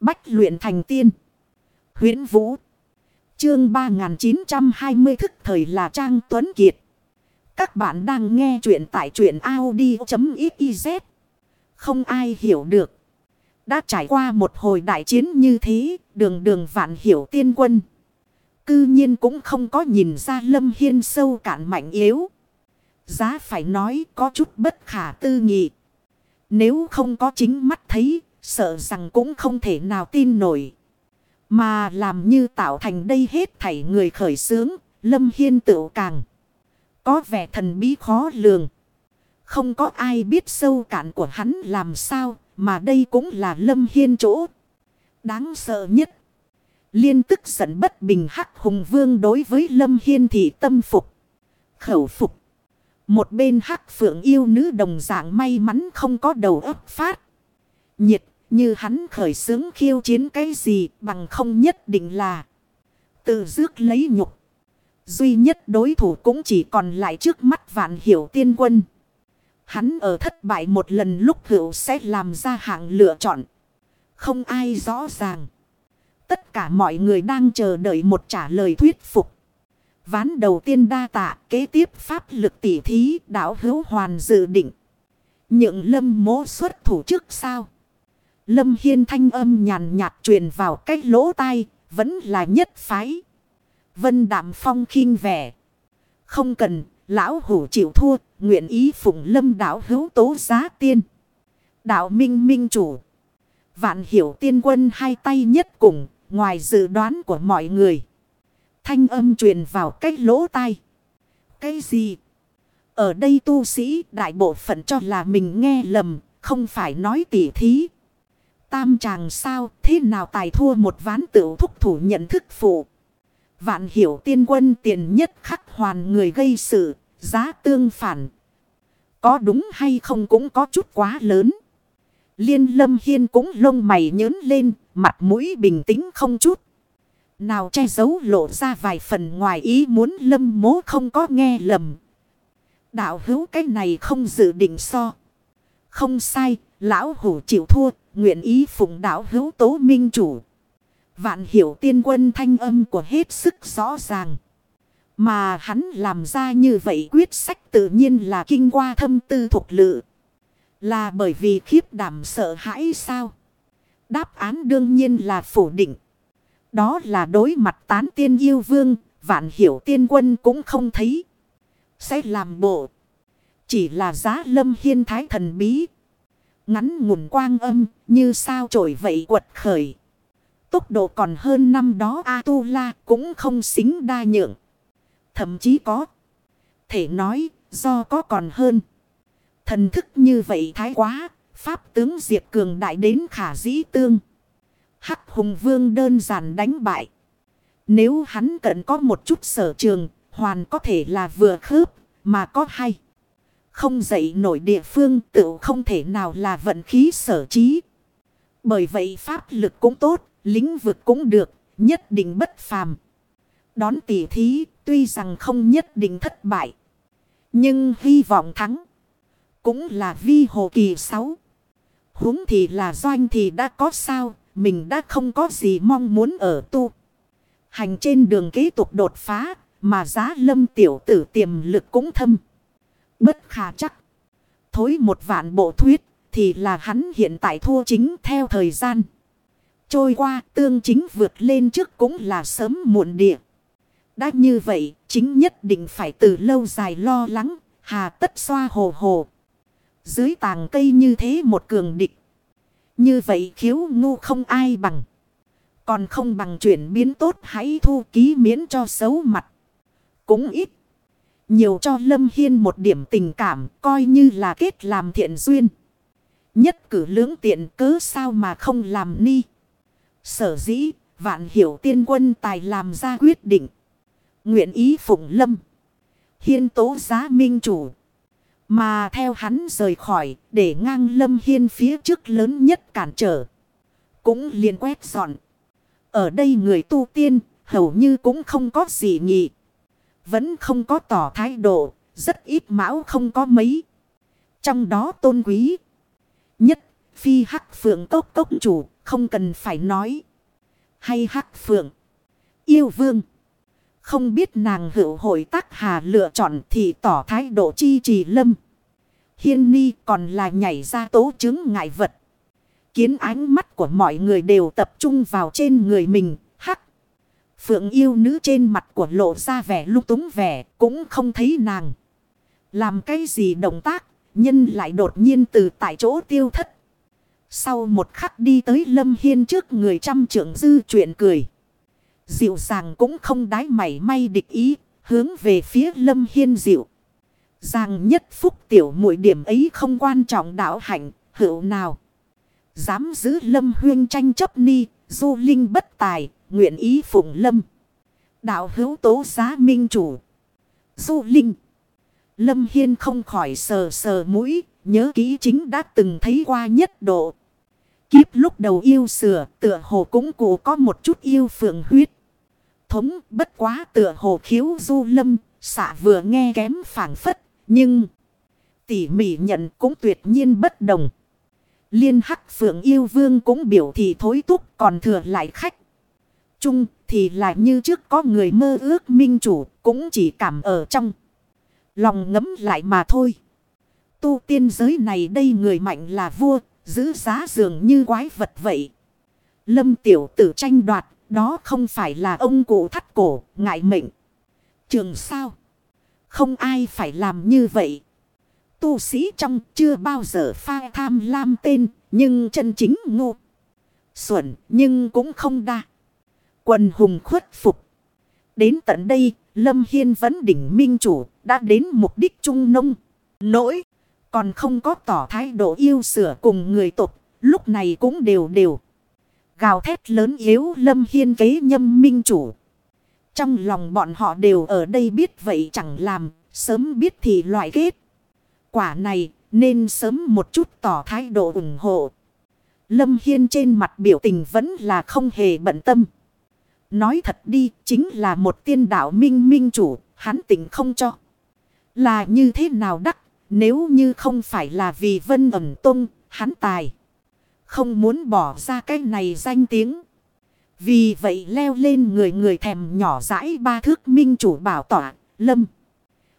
Bách luyện thành tiên. huyễn Vũ. Chương 3920 thức thời là Trang Tuấn Kiệt. Các bạn đang nghe truyện tại truyện Audi.xyz. Không ai hiểu được. Đã trải qua một hồi đại chiến như thế, đường đường vạn hiểu tiên quân. Cư nhiên cũng không có nhìn ra Lâm Hiên sâu cạn mạnh yếu. Giá phải nói có chút bất khả tư nghị. Nếu không có chính mắt thấy, sợ rằng cũng không thể nào tin nổi. Mà làm như tạo thành đây hết thảy người khởi sướng, Lâm Hiên tự càng. Có vẻ thần bí khó lường. Không có ai biết sâu cạn của hắn làm sao, mà đây cũng là Lâm Hiên chỗ. Đáng sợ nhất. Liên tức giận bất bình hắc hùng vương đối với Lâm Hiên thì tâm phục. Khẩu phục. Một bên hắc phượng yêu nữ đồng dạng may mắn không có đầu ấp phát. Nhiệt như hắn khởi sướng khiêu chiến cái gì bằng không nhất định là tự dước lấy nhục. Duy nhất đối thủ cũng chỉ còn lại trước mắt vạn hiểu tiên quân. Hắn ở thất bại một lần lúc hữu sẽ làm ra hạng lựa chọn. Không ai rõ ràng. Tất cả mọi người đang chờ đợi một trả lời thuyết phục. Ván đầu tiên đa tạ, kế tiếp pháp lực tỉ thí, đảo hữu hoàn dự định. Nhượng lâm mố xuất thủ trước sao? Lâm Hiên thanh âm nhàn nhạt truyền vào cái lỗ tai, vẫn là nhất phái. Vân Đạm Phong khinh vẻ. Không cần, lão hủ chịu thua, nguyện ý phụng lâm đảo hữu tố giá tiên. Đạo minh minh chủ. Vạn hiểu tiên quân hai tay nhất cùng, ngoài dự đoán của mọi người. Thanh âm truyền vào cái lỗ tai. Cái gì? Ở đây tu sĩ đại bộ phận cho là mình nghe lầm, không phải nói tỉ thí. Tam chàng sao thế nào tài thua một ván tựu thúc thủ nhận thức phụ. Vạn hiểu tiên quân tiền nhất khắc hoàn người gây sự, giá tương phản. Có đúng hay không cũng có chút quá lớn. Liên lâm hiên cũng lông mày nhớn lên, mặt mũi bình tĩnh không chút. Nào che giấu lộ ra vài phần ngoài ý muốn lâm mố không có nghe lầm. Đạo hữu cái này không dự định so. Không sai, lão hủ chịu thua, nguyện ý phụng đạo hữu tố minh chủ. Vạn hiểu tiên quân thanh âm của hết sức rõ ràng. Mà hắn làm ra như vậy quyết sách tự nhiên là kinh qua thâm tư thuộc lự. Là bởi vì khiếp đảm sợ hãi sao? Đáp án đương nhiên là phủ định. Đó là đối mặt tán tiên yêu vương, vạn hiểu tiên quân cũng không thấy. Sẽ làm bộ. Chỉ là giá lâm hiên thái thần bí. Ngắn ngủn quang âm như sao trổi vậy quật khởi. Tốc độ còn hơn năm đó A-tu-la cũng không xính đa nhượng. Thậm chí có. Thể nói do có còn hơn. Thần thức như vậy thái quá. Pháp tướng Diệp Cường đại đến khả dĩ tương. Hắc Hùng Vương đơn giản đánh bại. Nếu hắn cận có một chút sở trường, hoàn có thể là vừa khớp, mà có hay. Không dậy nổi địa phương tự không thể nào là vận khí sở trí. Bởi vậy pháp lực cũng tốt, lĩnh vực cũng được, nhất định bất phàm. Đón tỷ thí, tuy rằng không nhất định thất bại. Nhưng hy vọng thắng. Cũng là vi hồ kỳ sáu. huống thì là doanh thì đã có sao, mình đã không có gì mong muốn ở tu. Hành trên đường kế tục đột phá, mà giá lâm tiểu tử tiềm lực cũng thâm. Bất khả chắc. Thối một vạn bộ thuyết, thì là hắn hiện tại thua chính theo thời gian. Trôi qua tương chính vượt lên trước cũng là sớm muộn địa. Đã như vậy, chính nhất định phải từ lâu dài lo lắng, hà tất xoa hồ hồ. Dưới tàng cây như thế một cường địch. Như vậy khiếu ngu không ai bằng. Còn không bằng chuyển biến tốt hãy thu ký miễn cho xấu mặt. Cũng ít. Nhiều cho Lâm Hiên một điểm tình cảm coi như là kết làm thiện duyên. Nhất cử lưỡng tiện cớ sao mà không làm ni. Sở dĩ, vạn hiểu tiên quân tài làm ra quyết định. Nguyện ý phụng lâm. Hiên tố giá minh chủ. Mà theo hắn rời khỏi để ngang lâm hiên phía trước lớn nhất cản trở. Cũng liền quét dọn. Ở đây người tu tiên, hầu như cũng không có gì nhị. Vẫn không có tỏ thái độ. Rất ít mão không có mấy. Trong đó tôn quý. Nhất, phi hắc phượng cốc cốc chủ, không cần phải nói. Hay hắc phượng. Yêu vương. Không biết nàng hữu hội tác hà lựa chọn thì tỏ thái độ chi trì lâm. Hiên ni còn là nhảy ra tố chứng ngại vật. Kiến ánh mắt của mọi người đều tập trung vào trên người mình. Phượng yêu nữ trên mặt của lộ ra vẻ lúc túng vẻ cũng không thấy nàng. Làm cái gì động tác, nhân lại đột nhiên từ tại chỗ tiêu thất. Sau một khắc đi tới Lâm Hiên trước người trăm trưởng dư chuyện cười. Dịu dàng cũng không đái mảy may địch ý, hướng về phía Lâm Hiên dịu. Giang nhất phúc tiểu mũi điểm ấy không quan trọng đạo hạnh, hữu nào. Dám giữ Lâm Huyên tranh chấp ni, du linh bất tài, nguyện ý phụng Lâm. Đạo hữu tố giá minh chủ. Du linh. Lâm Hiên không khỏi sờ sờ mũi, nhớ kỹ chính đã từng thấy qua nhất độ. Kiếp lúc đầu yêu sửa, tựa hồ cũng cụ có một chút yêu phượng huyết. Thống bất quá tựa hồ khiếu du lâm, xạ vừa nghe kém phản phất, nhưng tỉ mỉ nhận cũng tuyệt nhiên bất đồng. Liên hắc phượng yêu vương cũng biểu thị thối túc còn thừa lại khách. Chung thì lại như trước có người mơ ước minh chủ cũng chỉ cảm ở trong. Lòng ngấm lại mà thôi. Tu tiên giới này đây người mạnh là vua, giữ giá dường như quái vật vậy. Lâm tiểu tử tranh đoạt, đó không phải là ông cụ thắt cổ, ngại mệnh. Trường sao? Không ai phải làm như vậy. Tu sĩ trong chưa bao giờ pha tham lam tên, nhưng chân chính ngu. Xuẩn, nhưng cũng không đa. Quần hùng khuất phục. Đến tận đây, Lâm Hiên vẫn đỉnh minh chủ, đã đến mục đích trung nông. Nỗi, còn không có tỏ thái độ yêu sửa cùng người tục, lúc này cũng đều đều. Gào thét lớn yếu Lâm Hiên kế nhâm minh chủ. Trong lòng bọn họ đều ở đây biết vậy chẳng làm, sớm biết thì loại kết. Quả này nên sớm một chút tỏ thái độ ủng hộ. Lâm Hiên trên mặt biểu tình vẫn là không hề bận tâm. Nói thật đi, chính là một tiên đạo minh minh chủ, hắn tỉnh không cho. Là như thế nào đắc, nếu như không phải là vì vân ẩm tung, hắn tài. Không muốn bỏ ra cái này danh tiếng. Vì vậy leo lên người người thèm nhỏ dãi ba thước minh chủ bảo tỏa, lâm.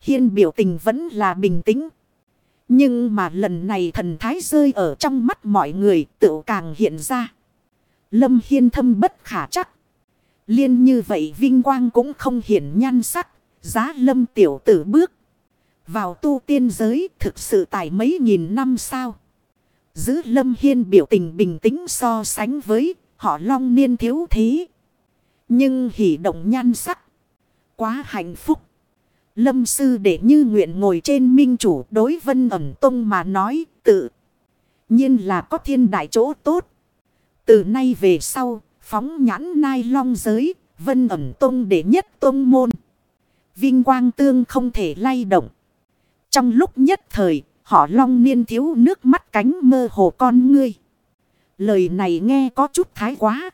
Hiên biểu tình vẫn là bình tĩnh. Nhưng mà lần này thần thái rơi ở trong mắt mọi người tự càng hiện ra. Lâm Hiên thâm bất khả chắc. Liên như vậy vinh quang cũng không hiển nhan sắc. Giá lâm tiểu tử bước. Vào tu tiên giới thực sự tại mấy nghìn năm sao. Giữ lâm hiên biểu tình bình tĩnh so sánh với họ long niên thiếu thế. Nhưng hỉ động nhan sắc. Quá hạnh phúc. Lâm sư để như nguyện ngồi trên minh chủ đối vân ẩm tông mà nói tự. nhiên là có thiên đại chỗ tốt. Từ nay về sau Phóng nhãn nai long giới, vân ẩm tông đệ nhất tông môn. Vinh quang tương không thể lay động. Trong lúc nhất thời, họ long niên thiếu nước mắt cánh mơ hồ con ngươi. Lời này nghe có chút thái quá.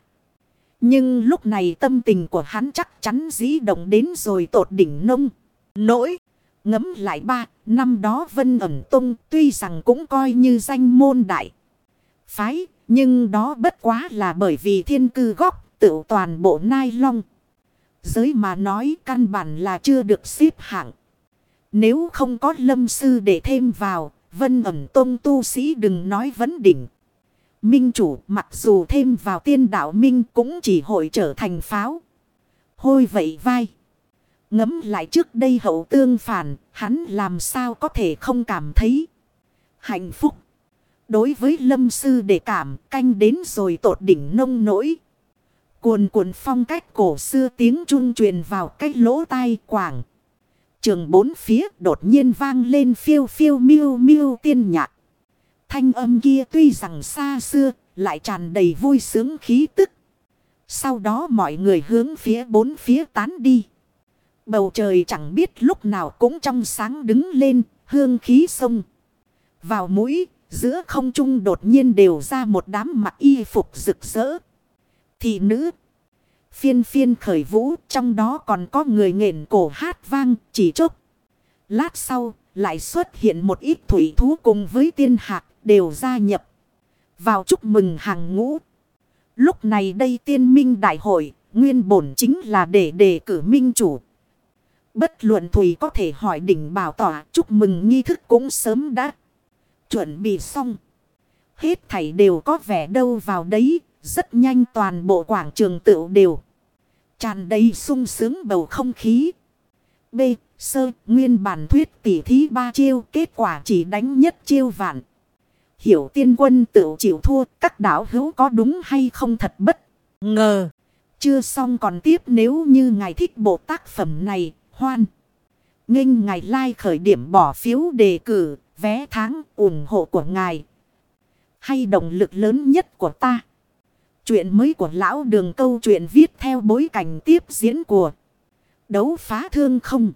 Nhưng lúc này tâm tình của hắn chắc chắn dĩ động đến rồi tột đỉnh nông. Nỗi, ngấm lại ba, năm đó Vân ẩm tung tuy rằng cũng coi như danh môn đại. Phái, nhưng đó bất quá là bởi vì thiên cư góc tự toàn bộ nai long. Giới mà nói căn bản là chưa được xếp hạng. Nếu không có lâm sư để thêm vào, vân ẩm tôn tu sĩ đừng nói vấn đỉnh. Minh chủ mặc dù thêm vào tiên đạo minh cũng chỉ hội trở thành pháo. Hôi vậy vai. Ngấm lại trước đây hậu tương phản, hắn làm sao có thể không cảm thấy hạnh phúc. Đối với lâm sư để cảm canh đến rồi tột đỉnh nông nỗi. Cuồn cuộn phong cách cổ xưa tiếng trung truyền vào cách lỗ tai quảng. Trường bốn phía đột nhiên vang lên phiêu phiêu miêu miêu tiên nhạc. Thanh âm kia tuy rằng xa xưa lại tràn đầy vui sướng khí tức. Sau đó mọi người hướng phía bốn phía tán đi. Bầu trời chẳng biết lúc nào cũng trong sáng đứng lên, hương khí sông. Vào mũi, Giữa không trung đột nhiên đều ra một đám mặc y phục rực rỡ. Thị nữ. Phiên phiên khởi vũ trong đó còn có người nghện cổ hát vang chỉ chốc. Lát sau lại xuất hiện một ít thủy thú cùng với tiên hạc đều gia nhập. Vào chúc mừng hàng ngũ. Lúc này đây tiên minh đại hội, nguyên bổn chính là để đề cử minh chủ. Bất luận Thùy có thể hỏi đỉnh bảo tỏa chúc mừng nghi thức cũng sớm đã chuẩn bị xong. Hết thảy đều có vẻ đâu vào đấy, rất nhanh toàn bộ quảng trường tựu đều. Tràn đầy sung sướng bầu không khí. B. Sơ, nguyên bản thuyết tỉ thí ba chiêu, kết quả chỉ đánh nhất chiêu vạn. Hiểu tiên quân tự chịu thua, các đảo hữu có đúng hay không thật bất ngờ. Chưa xong còn tiếp nếu như ngài thích bộ tác phẩm này, hoan. nghênh ngài like khởi điểm bỏ phiếu đề cử, vé tháng ủng hộ của ngài. Hay động lực lớn nhất của ta. Chuyện mới của lão đường câu chuyện viết theo bối cảnh tiếp diễn của đấu phá thương không.